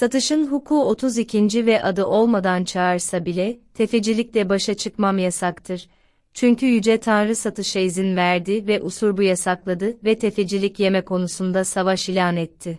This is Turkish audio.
Satışın huku 32. ve adı olmadan çağırsa bile, tefecilikle başa çıkmam yasaktır. Çünkü Yüce Tanrı satışa izin verdi ve usurbu yasakladı ve tefecilik yeme konusunda savaş ilan etti.